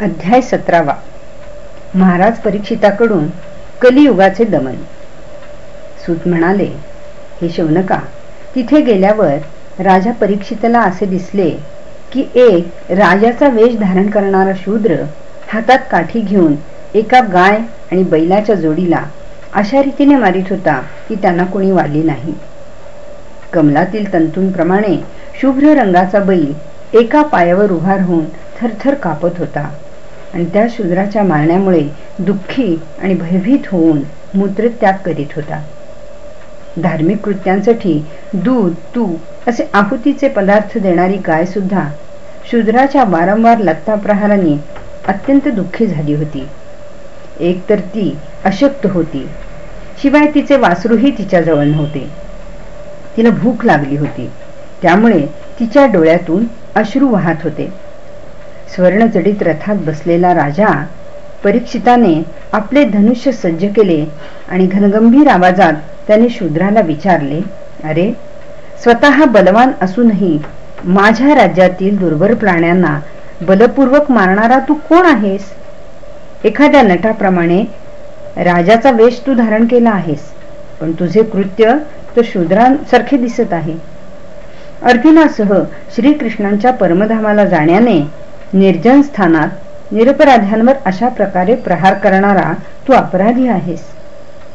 अध्याय सतरावा. महाराज परीक्षिताकडून कलियुगाचे दमन. सूत म्हणाले हे शौनका तिथे गेल्यावर राजा परीक्षितला असे दिसले की एक राजाचा वेश धारण करणारा शूद्र हातात काठी घेऊन एका गाय आणि बैलाच्या जोडीला अशा रीतीने मारित होता की त्यांना कोणी वाली नाही. कमलातील तंतूंप्रमाणे शुभ्र रंगाचा बैल एका पायावर उभा राहून थरथर कापत होता. आणि त्या शूद्राच्या मारण्यामुळे दुःखी आणि भयभीत होऊन मूत्रत्याग करीत होता. धार्मिक कृत्यांसाठी दूध तूप असे आहुतीचे पदार्थ देणारी गाय सुद्धा शूद्राच्या वारंवार लत्ता प्रहाराने अत्यंत दुःखी झाली होती. एक तर ती अशक्त होती. शिवाय तिचे वासरूही तिच्याजवळ नव्हते. तिला भूक लागली होती. त्यामुळे तिच्या डोळ्यातून अश्रू वाहत होते. स्वर्णजडित रथात बसलेला राजा परीक्षिताने आपले धनुष्य सज्ज केले आणि घनगंभीर आवाजात त्याने शूद्राला विचारले अरे स्वतः बलवान असूनही माझ्या राज्यातील दुर्बल प्राण्यांना बलपूर्वक मारणारा तू कोण आहेस? एखाद्या नटाप्रमाणे राजाचा वेश तू धारण केला आहेस पण तुझे कृत्य तर शूद्रांसारखे दिसत आहे. अर्जुनासह श्रीकृष्णांच्या परमधामाला जाण्याने निर्जन स्थानात निरपराध्यांवर अशा प्रकारे प्रहार करणारा तू अपराधी आहेस.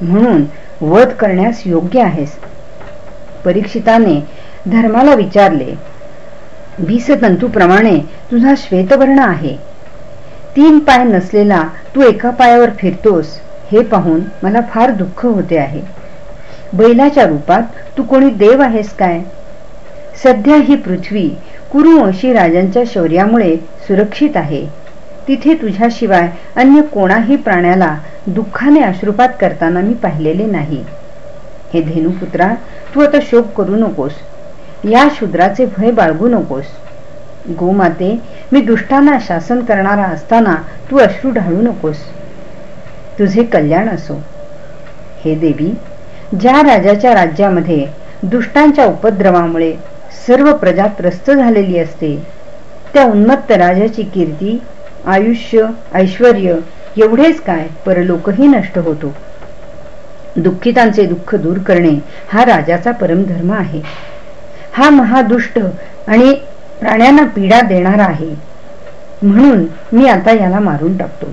म्हणून वध करण्यास योग्य आहेस. परीक्षिताने धर्माला विचारले भीसतंतूप्रमाणे तुझा श्वेतवर्ण आहे. तीन पाय नसलेला तू एका पायावर फिरतोस हे पाहून मला फार दुःख होते आहे. बैलाच्या रूपात तू कोणी देव आहेस काय? सध्या ही पृथ्वी कुरुवंशी राजांच्या शौर्यामुळे सुरक्षित आहे. तिथे तुझ्याशिवाय अन्य कोणाही प्राण्याला दुःखाने अश्रुपात करताना मी पाहिलेले नाही. हे धेनुपुत्रा तू आता शोक करू नकोस. या शूद्राचे भय बाळगू नकोस. गोमाते मी दुष्टांना शासन करणारा असताना तू अश्रू ढाळू नकोस. तुझे कल्याण असो. हे देवी ज्या राजाच्या राज्यामध्ये दुष्टांच्या उपद्रवामुळे सर्व प्रजा त्रस्त झालेली असते. त्या उन्मत्त राजाची कीर्ती आयुष्य ऐश्वर एवढेच काय परलोकही नष्ट होतो. दुःखितांचे दुःख दूर करणे हा राजाचा परमधर्म आहे. हा महादुष्ट आणि प्राण्यांना पीडा देणारा आहे. म्हणून मी आता याला मारून टाकतो.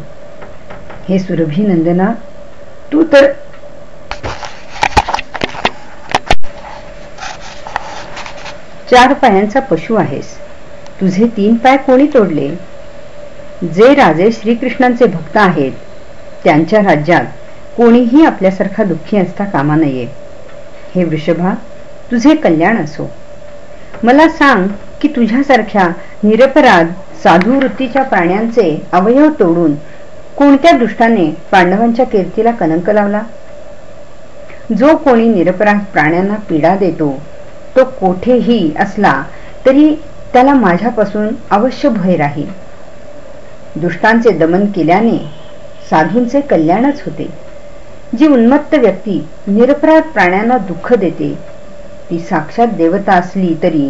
हे सुरभी नंदना तू तर चार पायांचा पशु आहेस. तुझे तीन पाय कोणी तोडले? जे राजे श्रीकृष्णांचे भक्त आहेत त्यांच्या राज्यात कोणीही आपल्यासारखा दुःखी असता कामा नये. हे वृषभा तुझे कल्याण असो. मला सांग की तुझ्यासारख्या निरपराध साधू वृत्तीच्या प्राण्यांचे अवयव तोडून कोणत्या दृष्टाने पांडवांच्या कीर्तीला कलंक लावला? जो कोणी निरपराध प्राण्यांना पीडा देतो तो कोठेही असला तरी त्याला माझ्यापासून अवश्य भय राहील. दुष्टांचे दमन केल्याने साधूंचे कल्याणच होते. जी उन्मत्त व्यक्ती निरपराध प्राण्यांना दुःख देते ती साक्षात देवता असली तरी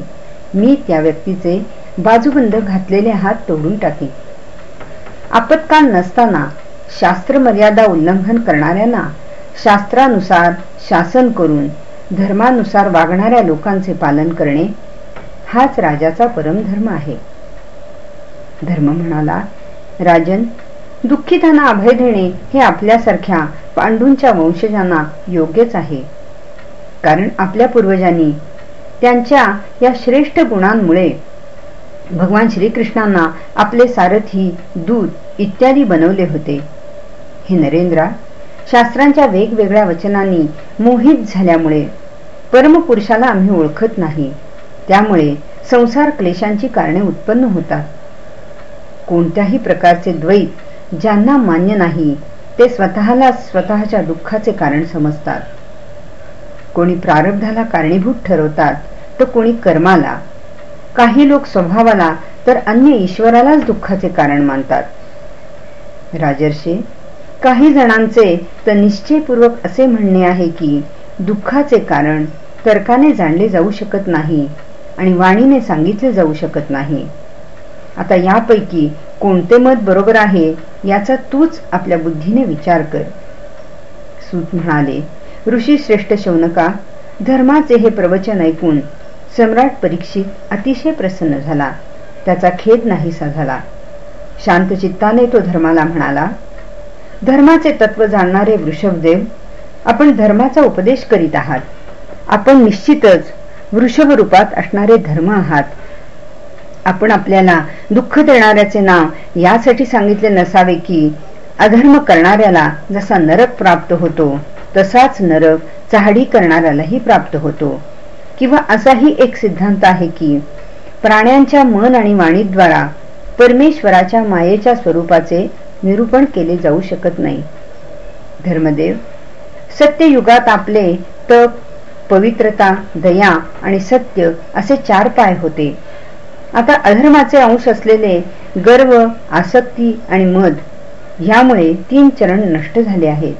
मी त्या व्यक्तीचे बाजूबंद घातलेले हात तोडून टाके आपत्काल नसताना शास्त्र मर्यादा उल्लंघन करणाऱ्यांना शास्त्रानुसार शासन करून धर्मानुसार वागणाऱ्या लोकांचे पालन करणे हाच राजाचा परमधर्म आहे. धर्म म्हणाला राजन दुःखितांना अभय देणे हे आपल्यासारख्या पांडूंच्या वंशजांना योग्यच आहे. कारण आपल्या पूर्वजांनी त्यांच्या या श्रेष्ठ गुणांमुळे भगवान श्रीकृष्णांना आपले सारथी दूध इत्यादी बनवले होते. हे नरेंद्रा शास्त्रांच्या वेगवेगळ्या वचनांनी मोहित झाल्यामुळे परमपुरुषाला आम्ही ओळखत नाही. त्यामुळे संसार क्लेशांची कारणे उत्पन्न होतात. कोणत्याही प्रकारचे द्वैत ज्यांना मान्य नाही ते स्वतःला स्वतःच्या दुःखाचे कारण समजतात. कोणी प्रारब्धाला कारणीभूत ठरवतात तर कोणी कर्माला. काही लोक स्वभावाला तर अन्य ईश्वरालाच दुःखाचे कारण मानतात. राजर्षी काही जणांचे तर निश्चयपूर्वक असे म्हणणे आहे की दुःखाचे कारण तर्काने जाणले जाऊ शकत नाही आणि वाणीने सांगितले जाऊ शकत नाही. आता यापैकी कोणते मत बरोबर आहे याचा तूच आपल्या बुद्धीने विचार कर. सूत म्हणाले ऋषी श्रेष्ठ शौनका धर्माचे हे प्रवचन ऐकून सम्राट परीक्षित अतिशय प्रसन्न झाला. त्याचा खेद नाहीसा झाला शांतचित्ताने तो धर्माला म्हणाला धर्माचे तत्व जाणणारे वृषभदेव आपण धर्माचा उपदेश करीत आहात. आपण निश्चितच वृषभ रूपात असणारे धर्म आहात. आपण आपल्याला दुःख देणाऱ्याचे नाव यासाठी सांगितले नसावे की अधर्म करणाऱ्याला जसा नरक प्राप्त होतो तसाच नरक चाहडी करणाऱ्यालाही प्राप्त होतो. किंवा असाही एक सिद्धांत आहे की प्राण्यांच्या मन आणि वाणीद्वारा परमेश्वराच्या मायेच्या स्वरूपाचे निरूपण केले जाऊ शकत नाही. धर्मदेव सत्ययुगात आपले तप पवित्रता दया आणि सत्य असे चार पाय होते. आता अधर्माचे अंश असलेले गर्व आसक्ती आणि मद ह्यामुळे तीन चरण नष्ट झाले आहेत.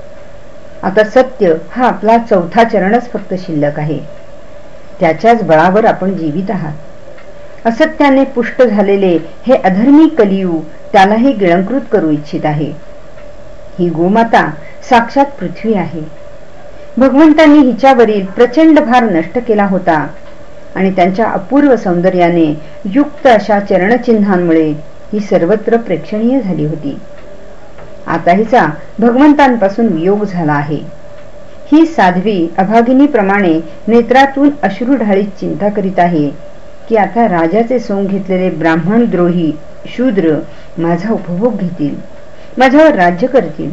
आता सत्य हा आपला चौथा चरणच फक्त शिल्लक आहे. त्याच्याच बळावर आपण जीवित आहात. असत्याने पुष्ट झालेले हे अधर्मी कलियू त्यालाही गिळंकृत करू इच्छित आहे. ही गोमाता साक्षात पृथ्वी आहे. भगवंतांनी हिच्यावरील प्रचंड भार नष्ट केला होता आणि त्यांच्या अपूर्व सौंदर्याने युक्त अशा चरणचिन्हांमुळे ही सर्वत्र प्रेक्षणीय झाली होती. आता हिचा भगवंतांपासून वियोग झाला आहे. ही साध्वी अभागिनीप्रमाणे नेत्रातून अश्रू ढाळीत चिंता करीत आहे. की आता राजाचे सोंग घेतलेले ब्राह्मण द्रोही शूद्र माझा उपभोग घेतील माझ्यावर राज्य करतील.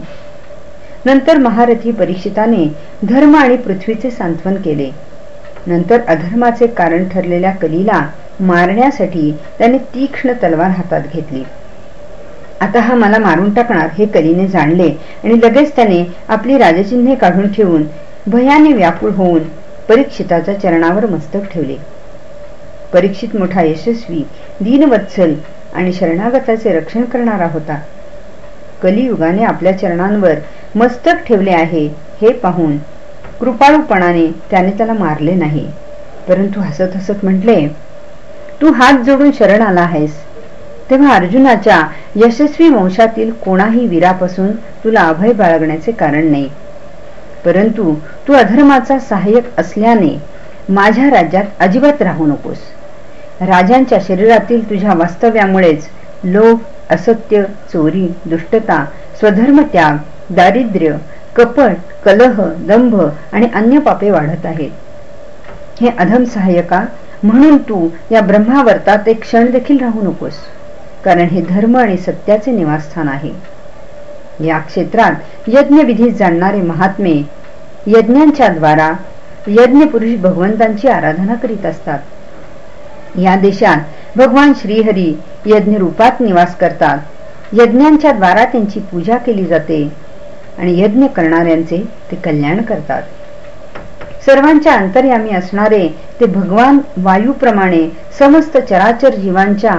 नंतर महारथी परीक्षिताने धर्म आणि पृथ्वीचे सांत्वन केले. नंतर अधर्माचे कारण ठरलेल्या कलीला मारण्यासाठी त्याने तीक्ष्ण तलवार हातात घेतली. आता हा मला मारून टाकणार हे कलीने जाणले आणि लगेच त्याने आपली राजचिन्हे काढून ठेवून भयाने व्याकुळ होऊन परीक्षिताच्या चरणावर मस्तक ठेवले. परीक्षित मोठा यशस्वी दीनवत्सल आणि शरणागताचे रक्षण करणारा होता. कलियुगाने आपल्या चरणांवर मस्तक ठेवले आहे हे पाहून कृपाळूपणाने त्याने त्याला मारले नाही. परंतु हसत हसत म्हटले तू हात जोडून शरण आला आहेस. तेव्हा अर्जुनाच्या यशस्वी वंशातील कोणाही वीरापासून तुला अभय बाळगण्याचे कारण नाही. परंतु तू अधर्माचा सहाय्यक असल्याने माझ्या राज्यात अजिबात राहू नकोस. राजांच्या शरीरातील तुझ्या वास्तव्यामुळेच लोभ असत्य चोरी दुष्टता स्वधर्म त्याग दारिद्र्य कपट कलह दंभ आणि अन्य पापे वाढत आहेत. हे अधम सहाय्यका म्हणून तू या ब्रह्मावर्तात एक क्षण देखील राहू नकोस कारण हे धर्म आणि सत्याचे निवासस्थान आहे. या क्षेत्रात यज्ञविधी जाणणारे महात्मे यज्ञांच्या द्वारा यज्ञ पुरुष भगवंतांची आराधना करीत असतात. या देशात भगवान श्रीहरी यज्ञ रूपात निवास करतात. यज्ञांच्या द्वारा त्यांची पूजा केली जाते आणि यज्ञ करणाऱ्यांचे ते कल्याण करतात. सर्वांच्या अंतर्यामी असणारे ते भगवान वायूप्रमाणे समस्त चराचर जीवांच्या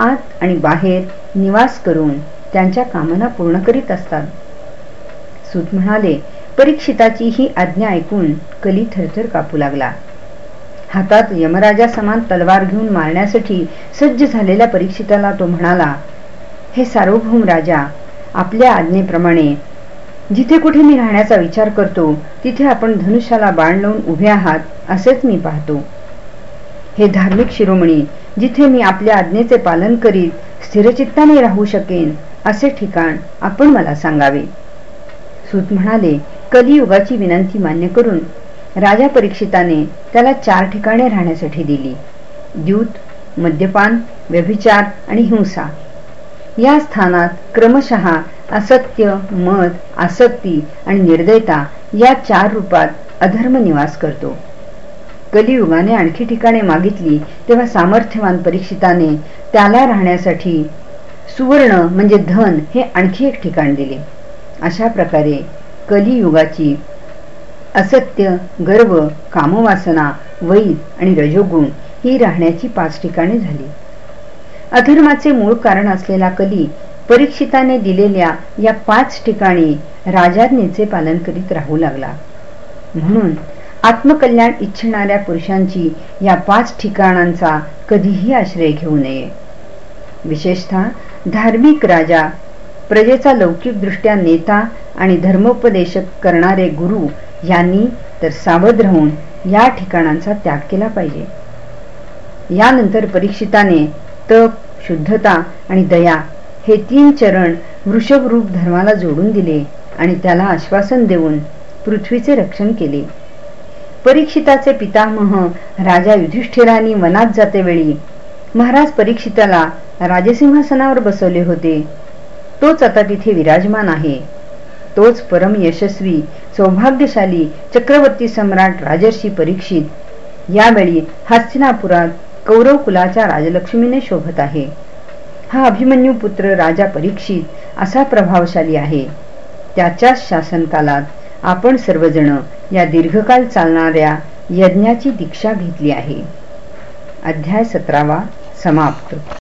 आत आणि बाहेर निवास करून त्यांच्या कामना पूर्ण करीत असतात. सुत म्हणाले परीक्षिताची ही आज्ञा ऐकून कली थरथर कापू लागला. हातात यमराजा समान तलवार घेऊन मारण्यासाठी सज्ज झालेल्या परीक्षिताला तो म्हणाला हे सार्वभौम राजा आपल्या आज्ञेप्रमाणे जिथे कुठे मी राहण्याचा विचार करतो तिथे आपण धनुष्याला बाण लावून उभे आहात असेच मी पाहतो. हे धार्मिक शिरोमणी जिथे मी आपल्या आज्ञेचे पालन करीत स्थिरचित्ताने राहू शकेन असे ठिकाण आपण मला सांगावे. सूत म्हणाले कलियुगाची विनंती मान्य करून राजा परीक्षिताने त्याला चार ठिकाणे राहण्यासाठी दिली. द्यूत मद्यपान व्यभिचार आणि हिंसा. या स्थानात क्रमशः असत्य मद आसक्ती आणि निर्दयता या चार रूपात अधर्म निवास करतो. कलियुगाने आणखी ठिकाणे मागितली तेव्हा सामर्थ्यवान परीक्षिताने त्याला राहण्यासाठी सुवर्ण म्हणजे धन हे आणखी एक ठिकाण दिले. अशा प्रकारे कलियुगाची असत्य गर्व कामवासना वैद आणि रजोगुण ही राहण्याची पाच ठिकाणे झाली. अधर्माचे मूळ कारण असलेला कली परीक्षिताने दिलेल्या या पाच ठिकाणी राजाज्ञेचे पालन करीत राहू लागला. म्हणून आत्मकल्याण इच्छिणाऱ्या पुरुषांची या पाच ठिकाणांचा कधीही आश्रय घेऊ नये. विशेषतः धार्मिक राजा प्रजेचा लौकिकदृष्ट्या नेता आणि धर्मोपदेशक करणारे गुरु यांनी तर सावध राहून या ठिकाणांचा त्याग केला पाहिजे. यानंतर परीक्षिताने तप शुद्धता आणि दया हे तीन चरण वृषभरूप धर्माला जोडून दिले आणि त्याला आश्वासन देऊन पृथ्वीचे रक्षण केले. परीक्षिताचे पितामह राजा युधिष्ठिरांनी वनात जातेवेळी महाराज परीक्षिताला राजसिंहासनावर बसवले होते. तोच आता तिथे विराजमान आहे. तोच परम यशस्वी सौभाग्यशाली चक्रवर्ती सम्राट राजर्षी परीक्षित. यावेळी हस्तिनापुरात कौरव कुलाच्या राजलक्ष्मीने शोभत आहे. हा अभिमन्यू पुत्र राजा परीक्षित असा प्रभावशाली आहे. त्याच्याच शासनकालात आपण सर्वजण या दीर्घकाल चालणाऱ्या यज्ञाची दीक्षा घेतली आहे. अध्याय सतरावा समाप्त.